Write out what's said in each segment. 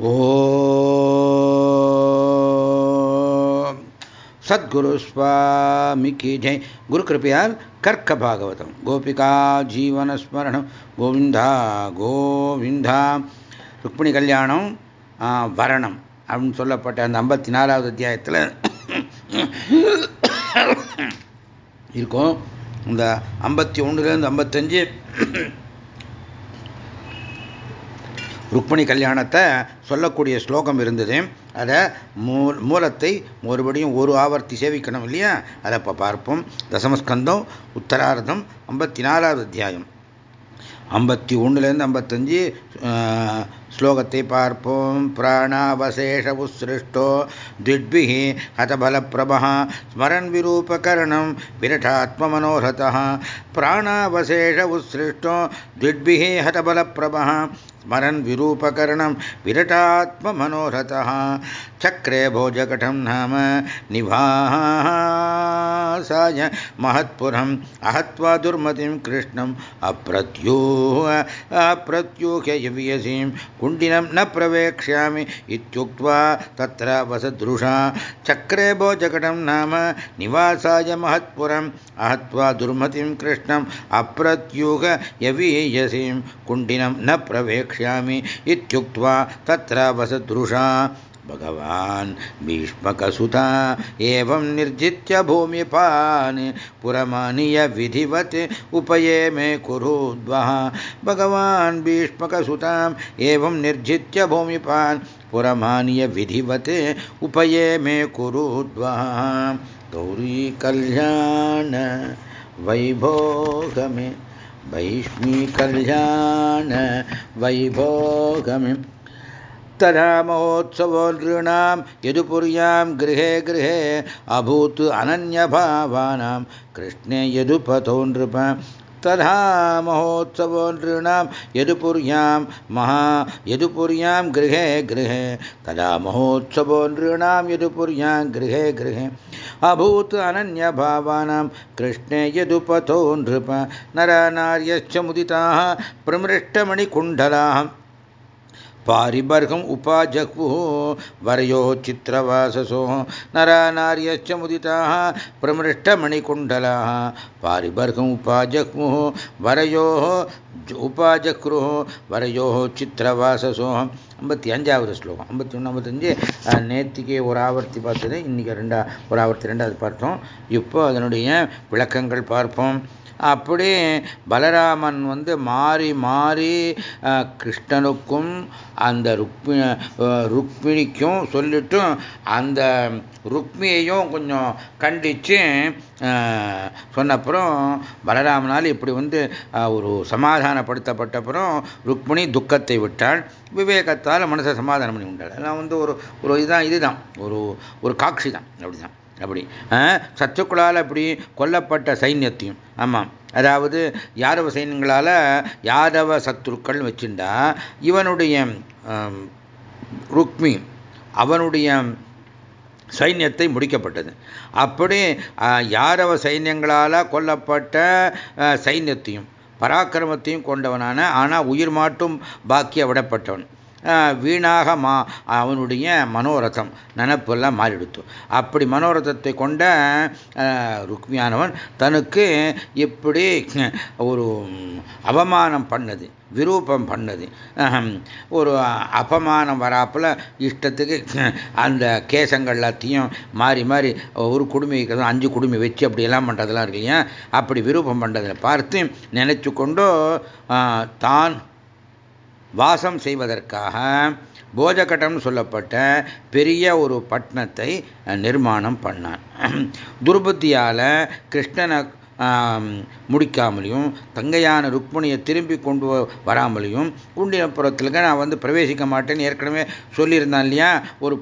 ஓம். சத்குரு சுவாமிக்கு ஜெய். குரு கிருப்பையால் கர்க்க பாகவதம். கோபிகா ஜீவன ஸ்மரணம். கோவிந்தா கோவிந்தா. ருக்மிணி கல்யாணம் வரணம் அப்படின்னு சொல்லப்பட்ட அந்த ஐம்பத்தி நாலாவது அத்தியாயத்தில் இருக்கும். இந்த ஐம்பத்தி ஒன்றுலேருந்து ஐம்பத்தஞ்சு ருக்மிணி கல்யாணத்தை சொல்லக்கூடிய ஸ்லோகம் இருந்தது. அதை மூ மூலத்தை மறுபடியும் ஒரு ஆவர்த்தி சேவிக்கணும் இல்லையா? அதை இப்போ பார்ப்போம். தசமஸ்கந்தம் உத்தரார்த்தம் ஐம்பத்தி நாலாவது அத்தியாயம். ஐம்பத்தி ஒன்றுலேருந்து ஐம்பத்தஞ்சு ஸ்லோகத்தை பார்ப்போம். பிராணாவசேஷ உசிருஷ்டோ திட்பி ஹதபலப்பிரபா ஸ்மரன் விரூபகரணம் விரட்டாத்மனோரத பிராணாவசேஷ உசிருஷ்டோ திட்பி ஹதபலப்பிரபா स्मरन् विरूपकरणं विरटात्ममनोरथः, चक्रे भोजकटं नाम निवासाय महत्पुरम्, अहत्वा दुर्मतिं कृष्णम् अप्रत्यूह, अप्रत्यूह्य कुण्डिनं न प्रवेक्ष्यामि इत्युक्त्वा तत्र वसदृशा चक्रे भोजकटं नाम निवासाय महत्पुरम्, अहत्वा दुर्मतिं कृष्णम् अप्रत्यूह यवीयसीं कुण्डिनं न प्रवेक्ष्यामि इत्युक्त्वा तत्र वसदृशा भगवान् भीष्मकसुता एवं निर्जित्य भूमिपान् पुरमानीय विधिवत् उपये मे कुरुद्वः भगवान् भीष्मकसुताम् एवं निर्जित्य भूमिपान् पुरमानीय विधिवत् उपये मे कुरुद्वः गौरी कल्याण वैभोगमे भैष्मी कल्याण वैभोगमे। महोत्सवो नृणां यदुपुर्यां गृहे गृहे अभूत् अनन्यभावानां कृष्णे यदुपथो नृप तथा महोत्सवो नृणां यदुपुर्यां महा यदुपुर्यां गृहे गृहे। तदा महोत्सवो नृणां यदुपुर्यां गृहे गृहे। अभूत् अनन्यभावानां कृष्णे यदुपथो नृप नरनार्यश्च मुदिताः प्रमृष्टमणिकुण्डलाः पारिबर्हम् उपाजह्वुः वरयो चित्रवाससो नरानार्यश्च मुदिताः प्रमृष्टमणिकुण्डलाः पारिबर्हम् उपाजह्मुः वरयोः உபாஜக்ருஹோ வரையோஹோ சித்திரவாசசோ ஐம்பத்தி அஞ்சாவது ஸ்லோகம் ஐம்பத்தி ஒன்று ஐம்பத்தஞ்சு நேற்றுக்கே ஒரு ஆவர்த்தி பார்த்தது இன்றைக்கி ரெண்டா ஒரு ஆவர்த்தி ரெண்டாவது பார்த்தோம் இப்போ அதனுடைய விளக்கங்கள் பார்ப்போம் அப்படி பலராமன் வந்து மாறி மாறி கிருஷ்ணனுக்கும் அந்த ருக்மி ருக்மிணிக்கும் சொல்லிட்டும் அந்த ருக்மியையும் கொஞ்சம் கண்டித்து சொன்னப்புறம் பலராமனால் இப்படி வந்து ஒரு சமாதானப்படுத்தப்பட்டப்புறம் ருக்மிணி துக்கத்தை விட்டாள். விவேகத்தால் மனசை சமாதானம் பண்ணி உண்டாள் எல்லாம் வந்து ஒரு ஒரு இதுதான் இதுதான். ஒரு ஒரு காட்சி தான் அப்படிதான். அப்படி. சத்துக்களால் அப்படி கொல்லப்பட்ட சைன்யத்தையும். ஆமாம். அதாவது யாதவ சைன்யங்களால் யாதவ சத்துருக்கள் வச்சுண்டா இவனுடைய ருக்மி அவனுடைய சைன்யத்தை முடிக்கப்பட்டது. அப்படி யாதவ சைன்யங்களால் கொல்லப்பட்ட சைன்யத்தையும் பராக்கிரமத்தையும் கொண்டவனான ஆனால் உயிர் மாட்டும் பாக்கிய விடப்பட்டவன். வீணாக மா அவனுடைய மனோரதம் நினப்பெல்லாம் மாறிடுத்து. அப்படி மனோரதத்தை கொண்ட ருக்மியானவன் தனக்கு இப்படி ஒரு அவமானம் பண்ணது விரூபம் பண்ணது. ஒரு அபமானம் வராப்பில் இஷ்டத்துக்கு அந்த கேசங்கள் எல்லாத்தையும் மாறி மாறி ஒரு குடுமி அஞ்சு குடுமி வச்சு அப்படியெல்லாம் பண்ணுறதெல்லாம் இருக்கு இல்லையா? அப்படி விரூபம் பண்ணுறதை பார்த்து நினைச்சு கொண்டோ தான் வாசம் செய்வதற்காக போஜகட்டம்னு சொல்லப்பட்ட பெரிய ஒரு பட்டணத்தை நிர்மாணம் பண்ணான். துர்புத்தியால் கிருஷ்ணனை முடிக்காமலையும் தங்கையான ருக்மணியை திரும்பி கொண்டு வராமலையும் குண்டினப்புறத்தில் நான் வந்து பிரவேசிக்க மாட்டேன்னு ஏற்கனவே சொல்லியிருந்தான் இல்லையா? ஒரு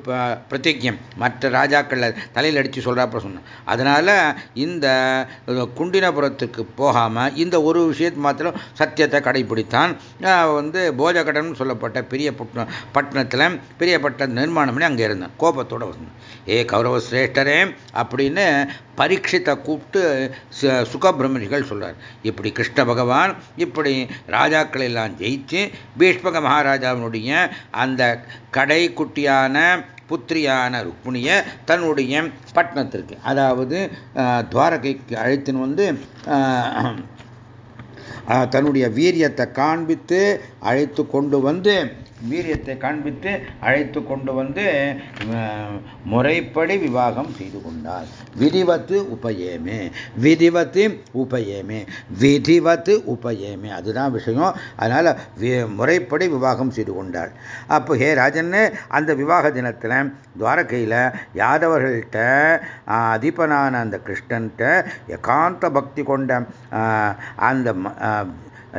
பிரதிஜம் மற்ற ராஜாக்களில் தலையில் அடித்து சொல்கிறாப்ப சொன்னேன். அதனால் இந்த குண்டினபுரத்துக்கு போகாமல் இந்த ஒரு விஷயத்து மாத்திரம் சத்தியத்தை கடைபிடித்தான். வந்து போஜகடன் சொல்லப்பட்ட பெரிய பட்டணத்தில் பெரிய பட்ட நிர்மாணம் பண்ணி அங்கே இருந்தேன். கோபத்தோடு வந்தேன். ஏ கௌரவ சிரேஷ்டரே அப்படின்னு பரீட்சித்தை கூப்பிட்டு சுகபிரமணிகள் சொல்றார். இப்படி கிருஷ்ண பகவான் இப்படி ராஜாக்கள் எல்லாம் ஜெயிச்சு பீஷ்மக மகாராஜாவினுடைய அந்த கடை குட்டியான புத்திரியான ருக்மிணிய தன்னுடைய பட்டணத்திற்கு அதாவது துவாரகைக்கு அழைத்துன்னு வந்து தன்னுடைய வீரியத்தை காண்பித்து அழைத்து கொண்டு வந்து வீரியத்தை காண்பித்து அழைத்து கொண்டு வந்து முறைப்படி விவாகம் செய்து கொண்டார். விதிவத்து உபயேமே. விதிவத்து உபயேமே. விதிவத்து உபயேமே. அதுதான் விஷயம். அதனால் முறைப்படி விவாகம் செய்து கொண்டாள் அப்போ ஹே ராஜன்னு அந்த விவாக தினத்தில் துவாரகையில் யாதவர்கள்ட்ட அதிபனான அந்த கிருஷ்ணன்ட்ட ஏகாந்த பக்தி கொண்ட அந்த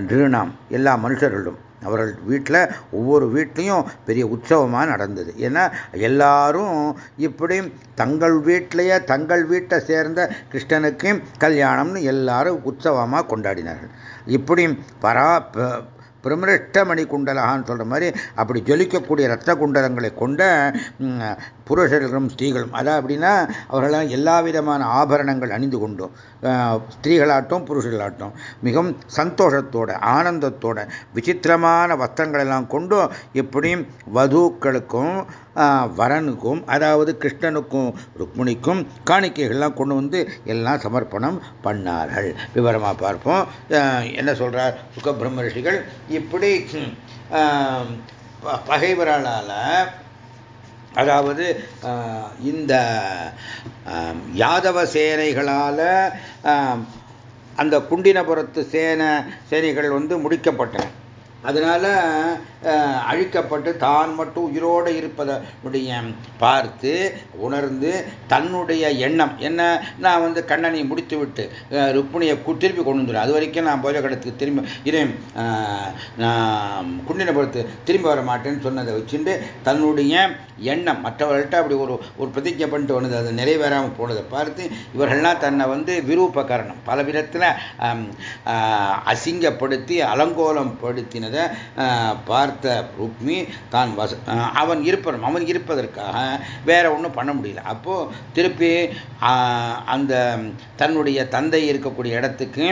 நிருணாம் எல்லா மனுஷர்களும் அவர்கள் வீட்டில் ஒவ்வொரு வீட்லேயும் பெரிய உற்சவமாக நடந்தது. ஏன்னா எல்லாரும் இப்படி தங்கள் வீட்டிலேயே தங்கள் வீட்டை சேர்ந்த கிருஷ்ணனுக்கு கல்யாணம்னு எல்லாரும் உற்சவமாக கொண்டாடினார்கள். இப்படி பரா பிரமிருஷ்டமணி குண்டலகான்னு சொல்கிற மாதிரி அப்படி ஜொலிக்கக்கூடிய ரத்த குண்டலங்களை கொண்ட புருஷர்களும் ஸ்திரீகளும். அதான் அப்படின்னா அவர்களாம் எல்லா விதமான ஆபரணங்கள் அணிந்து கொண்டும் ஸ்திரீகளாட்டும் புருஷர்களாட்டும் மிகவும் சந்தோஷத்தோட ஆனந்தத்தோட விசித்திரமான வஸ்திரங்கள் எல்லாம் கொண்டும் எப்படியும் வதுக்களுக்கும் வரனுக்கும் அதாவது கிருஷ்ணனுக்கும் ருக்மிணிக்கும் காணிக்கைகள்லாம் கொண்டு வந்து எல்லாம் சமர்ப்பணம் பண்ணார்கள். விவரமாக பார்ப்போம். என்ன சொல்றார்? சுகபிரம்ம ரிஷிகள் இப்படி பகைவர்களால் அதாவது இந்த யாதவ சேனைகளால் அந்த குண்டினபுரத்து சேனை சேனைகள் வந்து முடிக்கப்பட்டன. அதனால் அழிக்கப்பட்டு தான் மட்டும் உயிரோடு இருப்பதனுடைய பார்த்து உணர்ந்து தன்னுடைய எண்ணம். என்ன? நான் வந்து கண்ணனை முடித்து விட்டு ருக்மிணியை திருப்பி கொண்டு வந்துடும் அது வரைக்கும் நான் போஜகடத்துக்கு திரும்பி இரு நான் குண்டினபுரத்து திரும்பி வர மாட்டேன்னு சொன்னதை வச்சுட்டு தன்னுடைய எண்ணம் மற்றவர்கள்ட்ட அப்படி ஒரு ஒரு பிரதிஜை பண்ணிட்டு வந்தது அது நிறைவேறாமல் போனதை பார்த்து இவர்கள்லாம் தன்னை வந்து விரூபகரணம். பல விதத்தில் அசிங்கப்படுத்தி அலங்கோலம் படுத்தினதை பார்த்த ருக்மி தான் வச அவன் இருப்பனும் அவன் இருப்பதற்காக வேற ஒன்றும் பண்ண முடியல. அப்போ திருப்பி அந்த தன்னுடைய தந்தை இருக்கக்கூடிய இடத்துக்கு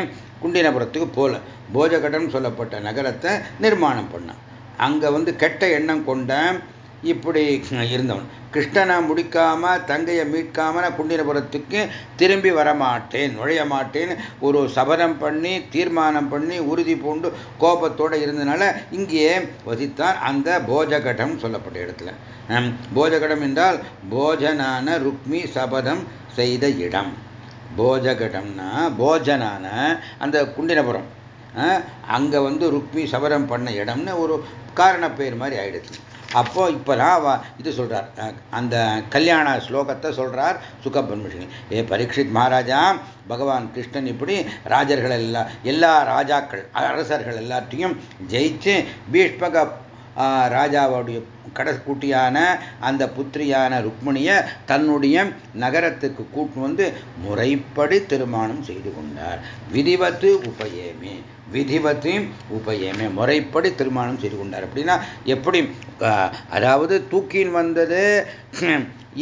குண்டினபுரத்துக்கு போல போஜகடன் சொல்லப்பட்ட நகரத்தை நிர்மாணம் பண்ணான். அங்கே வந்து கெட்ட எண்ணம் கொண்ட இப்படி இருந்தவன். கிருஷ்ணனை முடிக்காம தங்கையை மீட்காம நான் குண்டினபுரத்துக்கு திரும்பி வரமாட்டேன் நுழைய மாட்டேன் ஒரு சபதம் பண்ணி தீர்மானம் பண்ணி உறுதி பூண்டு கோபத்தோடு இருந்தனால இங்கேயே வசித்தான் அந்த போஜகடம் சொல்லப்பட்ட இடத்துல. போஜகடம் என்றால் போஜனான ருக்மி சபதம் செய்த இடம். போஜகடம்னா போஜனான அந்த குண்டினபுரம். அங்கே வந்து ருக்மி சபரம் பண்ண இடம்னு ஒரு காரண பேர் மாதிரி ஆயிடுச்சு. அப்போ இப்போதான் இது சொல்கிறார் அந்த கல்யாண ஸ்லோகத்தை சொல்கிறார் சுகபிரம்மணி ஏ பரீட்சித் மகாராஜா பகவான் கிருஷ்ணன் இப்படி ராஜர்கள் எல்லாம் எல்லா ராஜாக்கள் அரசர்கள் எல்லாத்தையும் ஜெயிச்சு பீஷ்பக ராஜாவுடைய கடற்கூட்டியான அந்த புத்திரியான ருக்மணியை தன்னுடைய நகரத்துக்கு கூட்டு வந்து முறைப்படி திருமணம் செய்து கொண்டார். விதிவத்து உபயமே. விதிவத்து உபயமே முறைப்படி திருமணம் செய்து கொண்டார். அப்படின்னா எப்படி அதாவது தூக்கின் வந்தது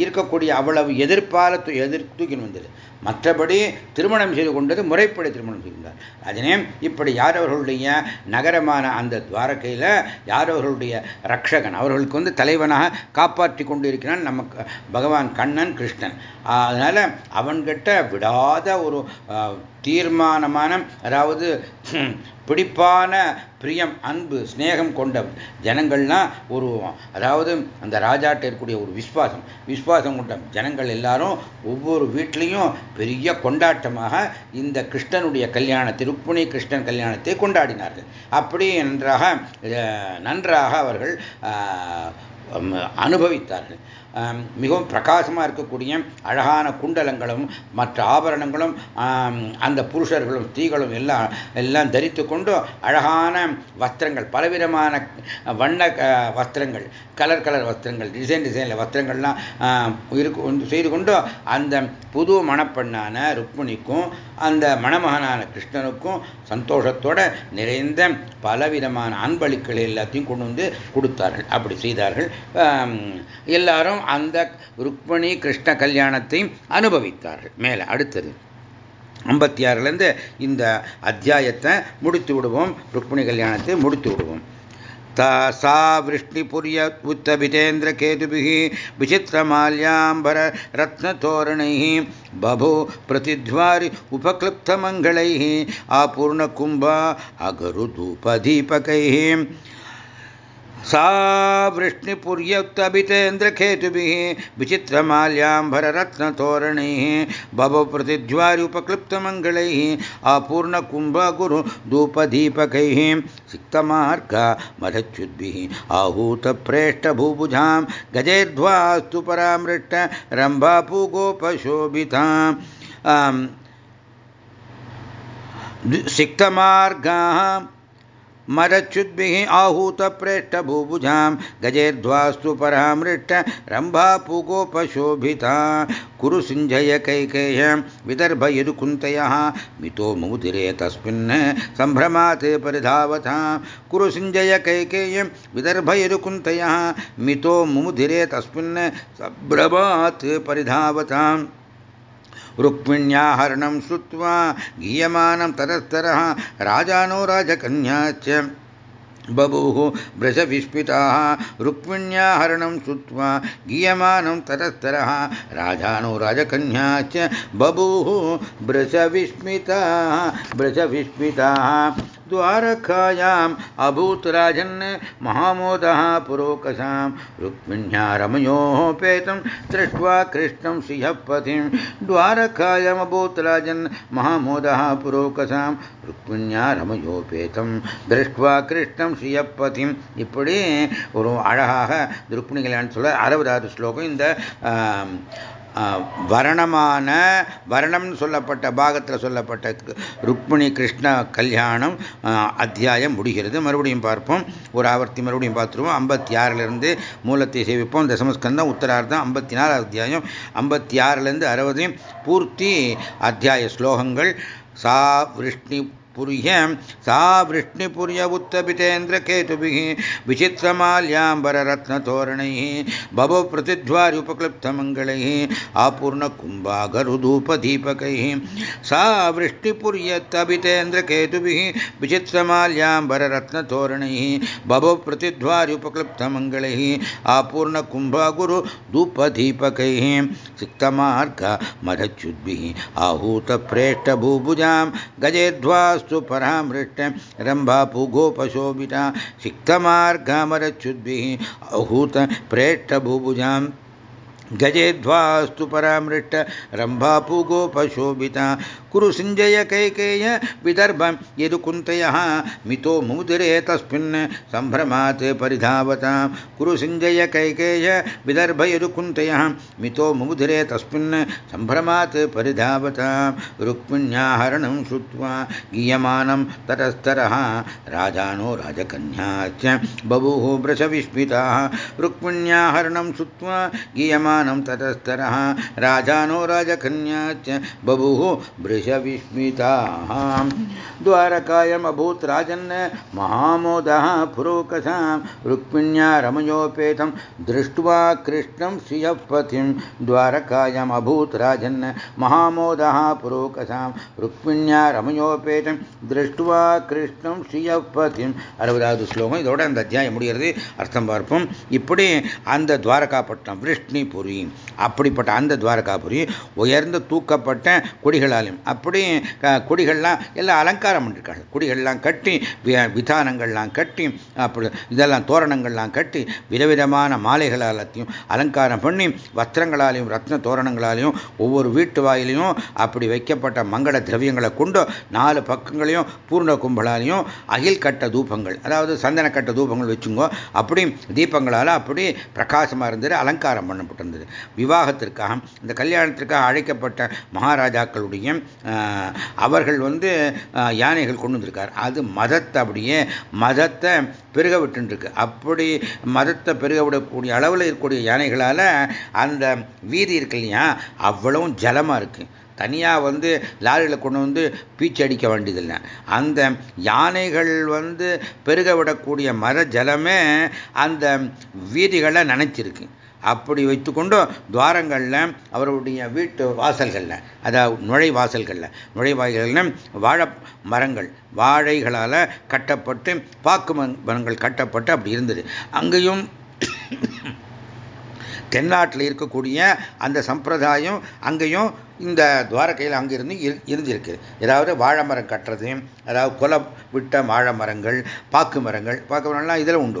இருக்கக்கூடிய அவ்வளவு எதிர்ப்பால எதிர் தூக்கின் வந்தது. மற்றபடி திருமணம் செய்து கொண்டது முறைப்படி திருமணம் செய்தார் அதனே இப்படி யார் அவர்களுடைய நகரமான அந்த துவாரகையில் யார் அவர்களுடைய ரக்ஷகன் அவர்களுக்கு வந்து தலைவனாக காப்பாற்றி கொண்டு இருக்கிறான் நமக்கு பகவான் கண்ணன் கிருஷ்ணன். அதனால அவன்கிட்ட விடாத ஒரு தீர்மானமான அதாவது பிடிப்பான பிரியம் அன்பு ஸ்நேகம் கொண்ட ஜனங்கள்னா ஒரு அதாவது அந்த ராஜாட்ட இருக்கக்கூடிய ஒரு விஸ்வாசம் விஸ்வாசம் கொண்ட ஜனங்கள் எல்லாரும் ஒவ்வொரு வீட்லேயும் பெரிய கொண்டாட்டமாக இந்த கிருஷ்ணனுடைய கல்யாண திருப்புணி கிருஷ்ணன் கல்யாணத்தை கொண்டாடினார்கள். அப்படி நன்றாக நன்றாக அவர்கள் அனுபவித்தார்கள். மிகவும் பிரகாசமாக இருக்கக்கூடிய அழகான குண்டலங்களும் மற்ற ஆபரணங்களும் அந்த புருஷர்களும் ஸ்திரீகளும் எல்லாம் எல்லாம் தரித்து கொண்டு அழகான வஸ்திரங்கள் பலவிதமான வண்ண வஸ்திரங்கள் கலர் கலர் வஸ்திரங்கள் டிசைன் டிசைனில் வஸ்திரங்கள்லாம் இருக்கு செய்து கொண்டு அந்த புது மணப்பெண்ணான ருக்மிணிக்கும் அந்த மணமகனான கிருஷ்ணனுக்கும் சந்தோஷத்தோட நிறைந்த பலவிதமான அன்பளிக்களை எல்லாத்தையும் கொண்டு வந்து கொடுத்தார்கள். அப்படி செய்தார்கள். எல்லாரும் அந்த ருக்மணி கிருஷ்ண கல்யாணத்தை அனுபவித்தார்கள் மேலே அடுத்தது ஐம்பத்தி ஆறுலேருந்து இந்த அத்தியாயத்தை முடித்து விடுவோம் ருக்மிணி கல்யாணத்தை முடித்து விடுவோம் सा वृष्णिपुर्य उत्तभितेन्द्रकेतुभिः विचित्रमाल्याम्बररत्नतोरणैः बभो प्रतिध्वारि उपक्लुप्तमङ्गलैः आपूर्णकुम्भा अगरुधूपदीपकैः सा वृष्णिपुर्यक्तभितेन्द्रखेतुभिः विचित्रमाल्याम्भररत्नतोरणैः भवप्रतिज्वार्युपक्लिप्तमङ्गलैः अपूर्णकुम्भगुरुधूपदीपकैः सिक्तमार्गमधच्युद्भिः आहूतप्रेष्ठभूभुजां गजेध्वास्तु परामृष्ट रम्भापूगोपशोभितां। अं, सिक्तमार्गाः मरच्युद्भिः आहूतप्रेष्ठभूभुजां गजेर्ध्वास्तु परामृष्ट रम्भापुगोपशोभिता। कुरु सिञ्जय कैकेय विदर्भ यदुकुन्तयः मितो मुदिरे तस्मिन् सम्भ्रमात् परिधावता। कुरु सिञ्जय कैकेय विदर्भ यदुकुन्तयः मितो मुदिरे तस्मिन् सम्भ्रमात् परिधावताम् रुक्मिण्याहरणं श्रुत्वा गीयमानं तरस्तरः राजानो राजकन्याश्च बभूः वृषविस्मिताः रुक्मिण्याहरणं श्रुत्वा गीयमानं तरस्तरः राजानो राजकन्याश्च बभूः वृषविस्मिताः वृषविस्मिताः द्वारकायाम् अभूत् राजन् महामोदः पुरोकसां रुक्मिण्या रमयोपेतं दृष्ट्वा कृष्णं श्रियपतिं द्वारकायामभूत् राजन् महामोदः पुरोकसां रुक्मिण्या ரமயோபேதம் திருஷ்டுவா கிருஷ்ணம் ஸ்ரீயப்பதிம் இப்படி ஒரு அழகாக ருக்மிணி கல்யாணம் சொல்ல அறுபதாவது ஸ்லோகம் இந்த வரணமான வரணம்னு சொல்லப்பட்ட பாகத்தில் சொல்லப்பட்ட ருக்மிணி கிருஷ்ண கல்யாணம் அத்தியாயம் முடிகிறது. மறுபடியும் பார்ப்போம். ஒரு ஆவர்த்தி மறுபடியும் பார்த்துருவோம். ஐம்பத்தி ஆறிலிருந்து மூலத்தை சேவிப்போம் தசமஸ்கந்தம் உத்தரார்த்தம் ஐம்பத்தி நாலு அத்தியாயம். ஐம்பத்தி ஆறிலிருந்து அறுபது பூர்த்தி அத்தியாய ஸ்லோகங்கள். சா விஷ்ணி पुर्य सा वृष्णिपुर्य उत्तपितेन्द्रकेतुभिः विचित्रमाल्याम्बररत्नतोरणैः बभो प्रतिध्वार्युपक्लुप्तमङ्गलैः आपूर्णकुम्भागरुधूपदीपकैः सा वृष्टिपुर्यत्तपितेन्द्रकेतुभिः विचित्रमाल्याम्बररत्नतोरणैः बभो प्रतिध्वार्युपक्लुप्तमङ्गलैः आपूर्णकुम्भगुरुधूपदीपकैः सिक्तमार्ग मधच्युद्भिः आहूतप्रेष्ठभूभुजां गजेध्वास्तु परामृष्ट रम्भापुगोपशोभिता सिक्तमार्गामरच्युद्भिः आहूत प्रेष्ठभूभुजाम्। गजेध्वास्तु परामृष्ट रम्भापुगोपशोभिता कुरु सिञ्जय कैकेय विदर्भं यदुकुन्तयः, मितो मुदिरे तस्मिन् सम्भ्रमात् परिधावतां, कुरु सिञ्जय कैकेय विदर्भ यदुकुन्तयः, मितो मुदिरे तस्मिन् सम्भ्रमात् परिधावतां, रुक्मिण्याहरणं श्रुत्वा गीयमानं ततस्तरः राजानो राजकन्याश्च बभूः वृषविस्मिताः, रुक्मिण्याहरणं श्रुत्वा गीयमानं ततस्तरः राजानो राजकन्याश्च बभूः वृष विस्मिताः द्वारकायमभूत् राजन् महामोदः पुरोकसां रुक्मिण्या रमयोपेतं दृष्ट्वा कृष्णं श्रियपतिं द्वारकायमभूत् राजन् महामोदः पुरोकसां रुक्मिण्या ரமயோபேதம் திருஷ்டுவா கிருஷ்ணம் ஸ்ரீயப்பதிம் அறுபதாவது ஸ்லோகம் இதோட அந்த அத்தியாயம் முடிகிறது அர்த்தம் பார்ப்போம் இப்படி அந்த துவாரகாப்பட்டினம் விஷ்ணிபுரி அப்படிப்பட்ட அந்த துவாரகாபுரி உயர்ந்து தூக்கப்பட்ட கொடிகளாலும் அப்படி கொடிகள்லாம் எல்லாம் அலங்காரம் பண்ணிருக்காங்க. கொடிகள்லாம் கட்டி விதானங்கள்லாம் கட்டி அப்படி இதெல்லாம் தோரணங்கள்லாம் கட்டி விதவிதமான மாலைகளாலத்தையும் அலங்காரம் பண்ணி வஸ்திரங்களாலையும் ரத்ன தோரணங்களாலையும் ஒவ்வொரு வீட்டு வாயிலையும் அப்படி வைக்கப்பட்ட மங்கள திரவியங்களை கொண்டு நாலு பக்கங்களையும் பூர்ண கும்பலாலையும் அகில் கட்ட தூபங்கள் அதாவது சந்தன கட்ட தூபங்கள் வச்சுங்கோ அப்படி தீபங்களால் அப்படி பிரகாசமாக இருந்தது அலங்காரம் பண்ணப்பட்டிருந்தது. விவாகத்திற்காக இந்த கல்யாணத்திற்காக அழைக்கப்பட்ட மகாராஜாக்களுடைய அவர்கள் வந்து யானைகள் கொண்டு வந்திருக்கார். அது மதத்தை அப்படியே மதத்தை பெருக விட்டுருக்கு அப்படி மதத்தை பெருக விடக்கூடிய அளவில் இருக்கக்கூடிய யானைகளால் அந்த வீதி இருக்கு இல்லையா அவ்வளவும் ஜலமாக இருக்குது தனியாக வந்து லாரியில் கொண்டு வந்து பீச்சு அடிக்க வேண்டியதில்லை. அந்த யானைகள் வந்து பெருக விடக்கூடிய மர ஜலமே அந்த வீதிகளை நினைச்சிருக்கு அப்படி வைத்துக்கொண்டு துவாரங்களில் அவருடைய வீட்டு வாசல்களில் அதாவது நுழைவாசல்களில் நுழைவாய்களில் வாழை மரங்கள் வாழைகளால் கட்டப்பட்டு பாக்கு மரங்கள் கட்டப்பட்டு அப்படி இருந்தது. அங்கேயும் தென்னாட்டில் இருக்கக்கூடிய அந்த சம்பிரதாயம் அங்கேயும் இந்த துவாரகையில் அங்கிருந்து இருந்திருக்கு. ஏதாவது வாழை மரம் கட்டுறது அதாவது கொலை விட்ட வாழை மரங்கள் பாக்கு மரங்கள் பாக்கு மரம்லாம் இதில் உண்டு.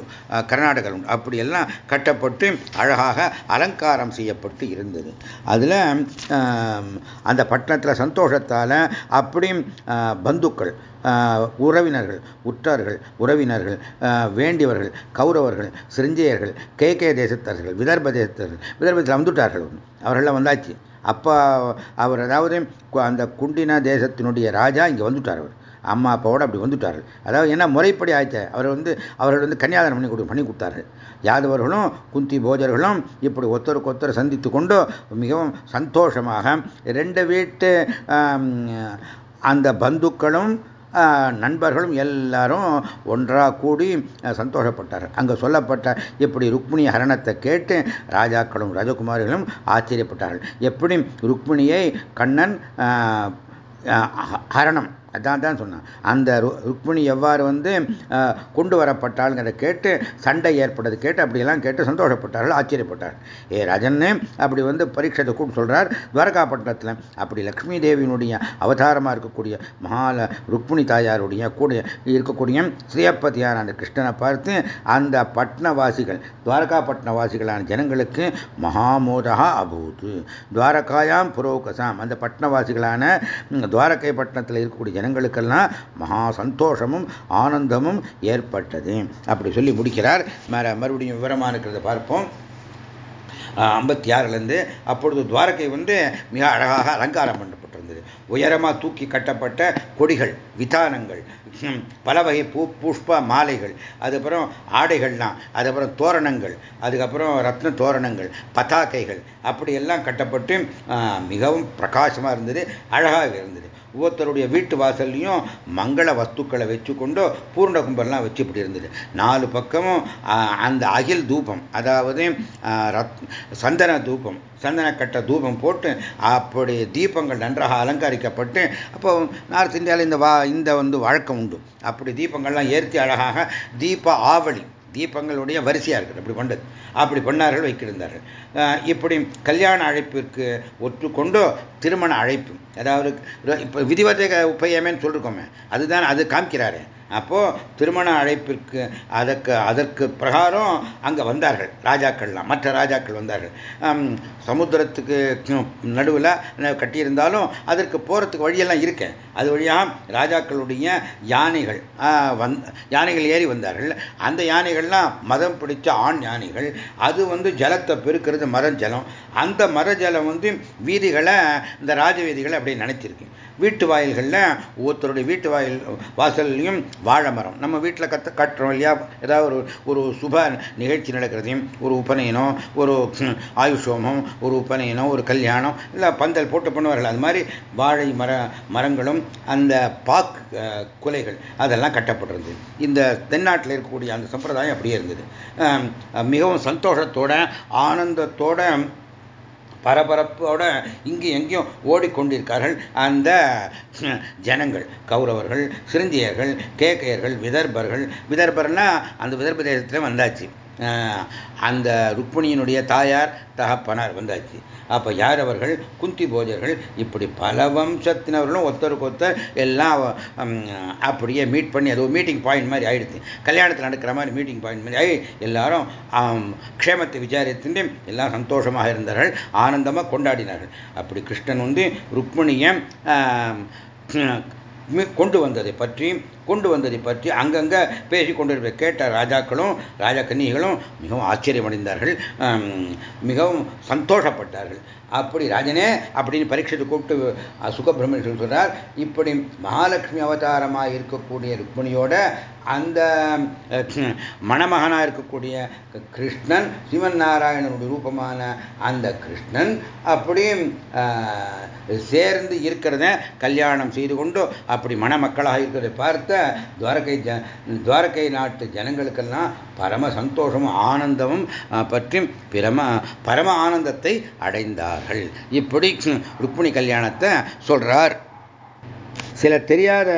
கர்நாடகம் உண்டு. அப்படியெல்லாம் கட்டப்பட்டு அழகாக அலங்காரம் செய்யப்பட்டு இருந்தது. அதில் அந்த பட்டணத்தில் சந்தோஷத்தால் அப்படி பந்துக்கள் உறவினர்கள் உற்றார்கள் உறவினர்கள் வேண்டியவர்கள் கௌரவர்கள் சிருஞ்சையர்கள் கே கே தேசத்தர்கள் விதர்ப தேசத்தர்கள் விதர்பத்தில் வந்துட்டார்கள் அவர்கள்லாம் வந்தாச்சு. அப்பா அவர் அதாவது அந்த குண்டின தேசத்தினுடைய ராஜா இங்கே வந்துட்டார் அவர். அம்மா அப்பாவோட அப்படி வந்துட்டார்கள். அதாவது என்ன முறைப்படி ஆயிடுச்சு அவர் வந்து அவர்கள் வந்து கன்னியாதானம் பண்ணி கொடு பண்ணி கொடுத்தார்கள். யாதவர்களும் குந்தி போஜர்களும் இப்படி ஒருத்தருக்கு ஒருத்தர் சந்தித்து கொண்டு மிகவும் சந்தோஷமாக ரெண்டு வீட்டு அந்த பந்துக்களும் நண்பர்களும் எல்லாரும் ஒன்றாக கூடி சந்தோஷப்பட்டார் அங்கே சொல்லப்பட்ட இப்படி ருக்மிணி ஹரணத்தை கேட்டு ராஜாக்களும் ராஜகுமாரிகளும் ஆச்சரியப்பட்டார்கள். எப்படி ருக்மிணியை கண்ணன் ஹரணம் அதான் தான் சொன்னான். அந்த ருக்மிணி எவ்வாறு வந்து கொண்டு வரப்பட்டாளுங்கிறத கேட்டு சண்டை ஏற்பட்டது கேட்டு அப்படியெல்லாம் கேட்டு சந்தோஷப்பட்டார்கள் ஆச்சரியப்பட்டார் ஏ ரஜன்னு அப்படி வந்து பரீட்சத்தை கூப்பிட்டு சொல்கிறார் துவாரகாப்பட்டினத்தில். அப்படி லக்ஷ்மி தேவியினுடைய அவதாரமாக இருக்கக்கூடிய மகால ருக்மிணி தாயாருடைய கூட இருக்கக்கூடிய ஸ்ரீயப்பதியான அந்த கிருஷ்ணனை பார்த்து அந்த பட்டணவாசிகள் துவாரகாப்பட்டினவாசிகளான ஜனங்களுக்கு மகாமோதகா அபூத்து துவாரகாயாம் புரோகசாம். அந்த பட்டணவாசிகளான துவாரகை பட்டணத்தில் இருக்கக்கூடிய ஜனங்களுக்கெல்லாம் மகா சந்தோஷமும் ஆனந்தமும் ஏற்பட்டது. அப்படி சொல்லி முடிக்கிறார். மறுபடியும் விவரமாக இருக்கிறத பார்ப்போம். ஐம்பத்தி ஆறுலேருந்து அப்பொழுது துவாரகை வந்து மிக அழகாக அலங்காரம் பண்ணப்பட்டிருந்தது. உயரமாக தூக்கி கட்டப்பட்ட கொடிகள் விதானங்கள் பல வகை பூ புஷ்ப மாலைகள் அதுக்கப்புறம் ஆடைகள்லாம் அதுக்கப்புறம் தோரணங்கள் அதுக்கப்புறம் ரத்ன தோரணங்கள் பதாகைகள் அப்படியெல்லாம் கட்டப்பட்டு மிகவும் பிரகாசமாக இருந்தது அழகாக இருந்தது. ஒவ்வொருத்தருடைய வீட்டு வாசல்லையும் மங்கள வஸ்துக்களை வச்சுக்கொண்டு பூர்ண கும்பல்லாம் வச்சு இப்படி இருந்தது. நாலு பக்கமும் அந்த அகில் தூபம் அதாவது சந்தன தூபம் சந்தனக்கட்ட தூபம் போட்டு அப்படி தீபங்கள் நன்றாக அலங்கரிக்கப்பட்டு அப்போ நார்த் இந்தியாவில் இந்த வா இந்த வந்து வழக்கம் உண்டு. அப்படி தீபங்கள்லாம் ஏற்றி அழகாக தீப ஆவளி தீபங்களுடைய வரிசையாக இருக்குது. அப்படி பண்ணது அப்படி பண்ணார்கள் வைக்கிருந்தார்கள். இப்படி கல்யாண அழைப்பிற்கு ஒற்றுக்கொண்டோ திருமண அழைப்பு. அதாவது இப்போ விதிவத உபயமேன்னு சொல்லிருக்கோமே அதுதான் அது காமிக்கிறாரு. அப்போது திருமண அழைப்பிற்கு அதற்கு அதற்கு பிரகாரம் அங்கே வந்தார்கள் ராஜாக்கள்லாம் மற்ற ராஜாக்கள் வந்தார்கள். சமுத்திரத்துக்கு நடுவில் கட்டியிருந்தாலும் அதற்கு போகிறதுக்கு வழியெல்லாம் இருக்கேன் அது வழியாக ராஜாக்களுடைய யானைகள் வந் யானைகள் ஏறி வந்தார்கள். அந்த யானைகள்லாம் மதம் பிடிச்ச ஆண் யானைகள். அது வந்து ஜலத்தை பெருக்கிறது மர ஜலம் அந்த மர ஜலம் வந்து வீதிகளை இந்த ராஜ வீதிகளை அப்படியே நினைச்சிருக்கு. வீட்டு வாயில்களில் ஒவ்வொருத்தருடைய வீட்டு வாயில் வாசல்லையும் வாழை மரம் நம்ம வீட்டில் கற்று கட்டுறோம் இல்லையா? ஏதாவது ஒரு ஒரு சுப நிகழ்ச்சி நடக்கிறதையும் ஒரு உபநயனம் ஒரு ஆயுஷோமம் ஒரு உபநயனம் ஒரு கல்யாணம் இல்லை பந்தல் போட்டு பண்ணுவார்கள். அது மாதிரி வாழை மர மரங்களும் அந்த பாக்கு குலைகள் அதெல்லாம் கட்டப்பட்டிருந்தது இந்த தென்னாட்டில் இருக்கக்கூடிய அந்த சம்பிரதாயம் அப்படியே இருந்தது. மிகவும் சந்தோஷத்தோட ஆனந்தத்தோட பரபரப்போட இங்கே எங்கேயும் ஓடிக்கொண்டிருக்கார்கள். அந்த ஜனங்கள் கௌரவர்கள் சிருந்தியர்கள் கேக்கையர்கள் விதர்பர்கள். விதர்பர்னா அந்த விதர்ப தேசத்தில் வந்தாச்சு. அந்த ருக்மிணியினுடைய தாயார் தகப்பனார் வந்தாச்சு. அப்போ யார் அவர்கள்? குந்தி போஜர்கள். இப்படி பல வம்சத்தினவர்களும் ஒருத்தருக்கு ஒருத்தர் எல்லாம் அப்படியே மீட் பண்ணி அது ஒரு மீட்டிங் பாயிண்ட் மாதிரி ஆயிடுச்சு. கல்யாணத்தில் நடக்கிற மாதிரி மீட்டிங் பாயிண்ட் மாதிரி ஆகி எல்லாரும் க்ஷேமத்தை விசாரித்து எல்லாம் சந்தோஷமாக இருந்தார்கள். ஆனந்தமாக கொண்டாடினார்கள். அப்படி கிருஷ்ணன் வந்து ருக்மிணியை கொண்டு வந்ததை பற்றி கொண்டு வந்ததை பற்றி அங்கங்கே பேசி கொண்டு கேட்ட ராஜாக்களும் ராஜா கன்னிகளும் மிகவும் ஆச்சரியமடைந்தார்கள். மிகவும் சந்தோஷப்பட்டார்கள். அப்படி ராஜனே அப்படின்னு பரீட்சத்தை கூப்பிட்டு சுகபிரமணி சொல்கிறார் இப்படி மகாலட்சுமி அவதாரமாக இருக்கக்கூடிய ருக்மிணியோட அந்த மணமகனாக இருக்கக்கூடிய கிருஷ்ணன் சிவன் நாராயணனுடைய ரூபமான அந்த கிருஷ்ணன் அப்படி சேர்ந்து இருக்கிறத கல்யாணம் செய்து கொண்டு அப்படி மணமக்களாக இருக்கிறதை பார்த்த துவாரகை ஜ துவாரகை நாட்டு ஜனங்களுக்கெல்லாம் பரம சந்தோஷமும் ஆனந்தமும் பற்றி பிரம பரம ஆனந்தத்தை அடைந்தார். அடைந்தார்கள் இப்படி ருக்மிணி கல்யாணத்தை சொல்றார். சில தெரியாத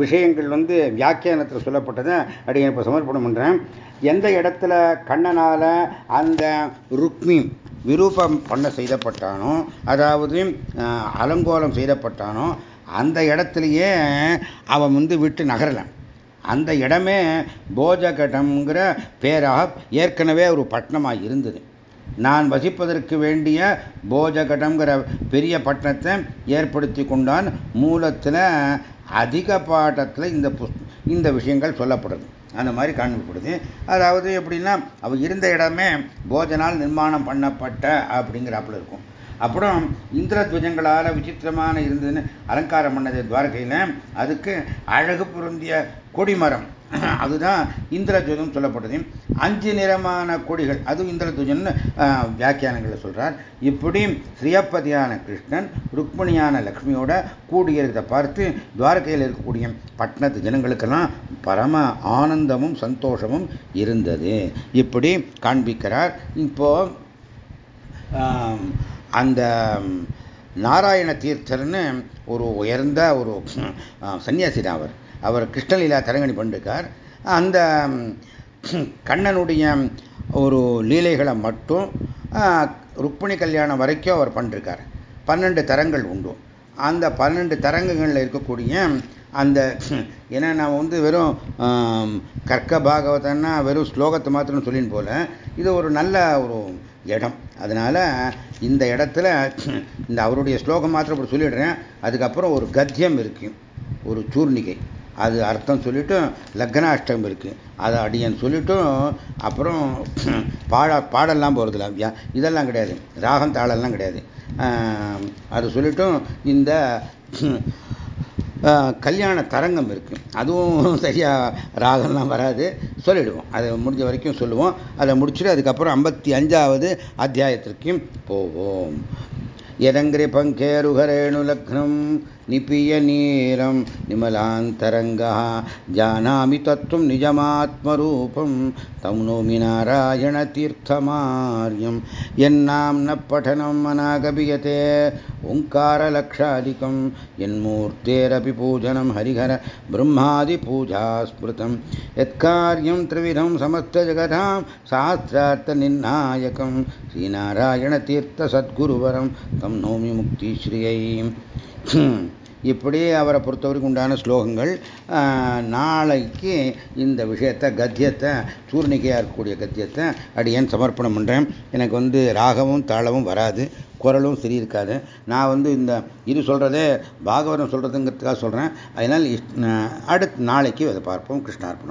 விஷயங்கள் வந்து வியாக்கியானத்தில் சொல்லப்பட்டதை அடியை இப்போ சமர்ப்பணம் பண்ணுறேன் எந்த இடத்துல கண்ணனால் அந்த ருக்மி விரூபம் பண்ண செய்தப்பட்டானோ அதாவது அலங்கோலம் செய்தப்பட்டானோ அந்த இடத்துலையே அவன் வந்து விட்டு நகரலை அந்த இடமே போஜகடம்ங்கிற பேராக ஏற்கனவே ஒரு பட்டணமாக இருந்தது. நான் வசிப்பதற்கு வேண்டிய போஜகடம்ங்கிற பெரிய பட்டணத்தை ஏற்படுத்தி கொண்டான். மூலத்தில் அதிக பாட்டத்தில் இந்த இந்த விஷயங்கள் சொல்லப்படுது. அந்த மாதிரி காண்பிப்படுது அதாவது எப்படின்னா அவள் இருந்த இடமே போஜனால் நிர்மாணம் பண்ணப்பட்ட அப்படிங்கிறாப்புல இருக்கும். அப்புறம் இந்திரத்வஜங்களால் விசித்திரமான இருந்ததுன்னு அலங்காரம் பண்ணது துவாரகையில் அதுக்கு அழகு பொருந்திய கொடிமரம் அதுதான் இந்திரஜுதம் சொல்லப்பட்டது அஞ்சு நிறமான கொடிகள் அதுவும் இந்திரஜுஜன் வியாக்கியானங்களை சொல்றார். இப்படி ஸ்ரீயப்பதியான கிருஷ்ணன் ருக்மிணியான லக்ஷ்மியோட கூடியிருக்கிறத பார்த்து துவாரகையில் இருக்கக்கூடிய பட்டணத்து ஜனங்களுக்கெல்லாம் பரம ஆனந்தமும் சந்தோஷமும் இருந்தது. இப்படி காண்பிக்கிறார். இப்போ அந்த நாராயண தீர்த்தர்னு ஒரு உயர்ந்த ஒரு சன்னியாசி தான் அவர். அவர் கிருஷ்ணலீலா தரங்கணி பண்ணிருக்கார் அந்த கண்ணனுடைய ஒரு லீலைகளை மட்டும் ருக்மிணி கல்யாணம் வரைக்கும் அவர் பண்ணிருக்கார் பன்னெண்டு தரங்கள் உண்டு. அந்த பன்னெண்டு தரங்கங்களில் இருக்கக்கூடிய அந்த ஏன்னா நான் வந்து வெறும் கற்க பாகவதன்னா வெறும் ஸ்லோகத்தை மாத்திரம் சொல்லின்னு போல இது ஒரு நல்ல ஒரு இடம். அதனால் இந்த இடத்துல இந்த அவருடைய ஸ்லோகம் மாத்திரம் இப்படி சொல்லிடுறேன். அதுக்கப்புறம் ஒரு கத்தியம் இருக்கு. ஒரு சூர்ணிகை. அது அர்த்தம் சொல்லிட்டும் லக்னாஷ்டகம் இருக்குது அதை அடியன் சொல்லிட்டும் அப்புறம் பாட பாடெல்லாம் போகிறதில்ல யா இதெல்லாம் கிடையாது. ராகம் தாளெல்லாம் கிடையாது. அது சொல்லிட்டும் இந்த கல்யாண தரங்கம் இருக்குது அதுவும் சரியாக ராகம்லாம் வராது. சொல்லிடுவோம். அதை முடிஞ்ச வரைக்கும் சொல்லுவோம். அதை முடிச்சுட்டு அதுக்கப்புறம் ஐம்பத்தி அஞ்சாவது அத்தியாயத்திற்கும் போவோம். எதங்கிரி பங்கேருகரேணு லக்னம் निपीयनीरं निमलान्तरङ्गः जानामि तत्त्वं निजमात्मरूपं तं नोमि नारायणतीर्थमार्यं यन्नाम्नः पठनं मनागभीयते ओङ्कारलक्षादिकं यन्मूर्तेरपि पूजनं हरिहर ब्रह्मादिपूजा स्मृतं यत्कार्यं त्रिविधं समस्तजगतां शास्त्रार्थनिर्णायकं श्रीनारायणतीर्थसद्गुरुवरं तं नौमि मुक्तिश्रियैम् இப்படி அவரை பொறுத்தவரைக்கும் உண்டான ஸ்லோகங்கள் நாளைக்கு இந்த விஷயத்தை கத்தியத்தை சூர்ணிகையாக இருக்கக்கூடிய கத்தியத்தை அடியேன் சமர்ப்பணம் பண்ணுறேன் எனக்கு வந்து ராகமும் தாளமும் வராது குரலும் சரி இருக்காது நான் வந்து இந்த இது சொல்கிறதே பாகவரம் சொல்கிறதுங்கிறதுக்காக சொல்கிறேன் அதனால் அடுத்த நாளைக்கு அதை பார்ப்போம் கிருஷ்ணார்ப்பணம்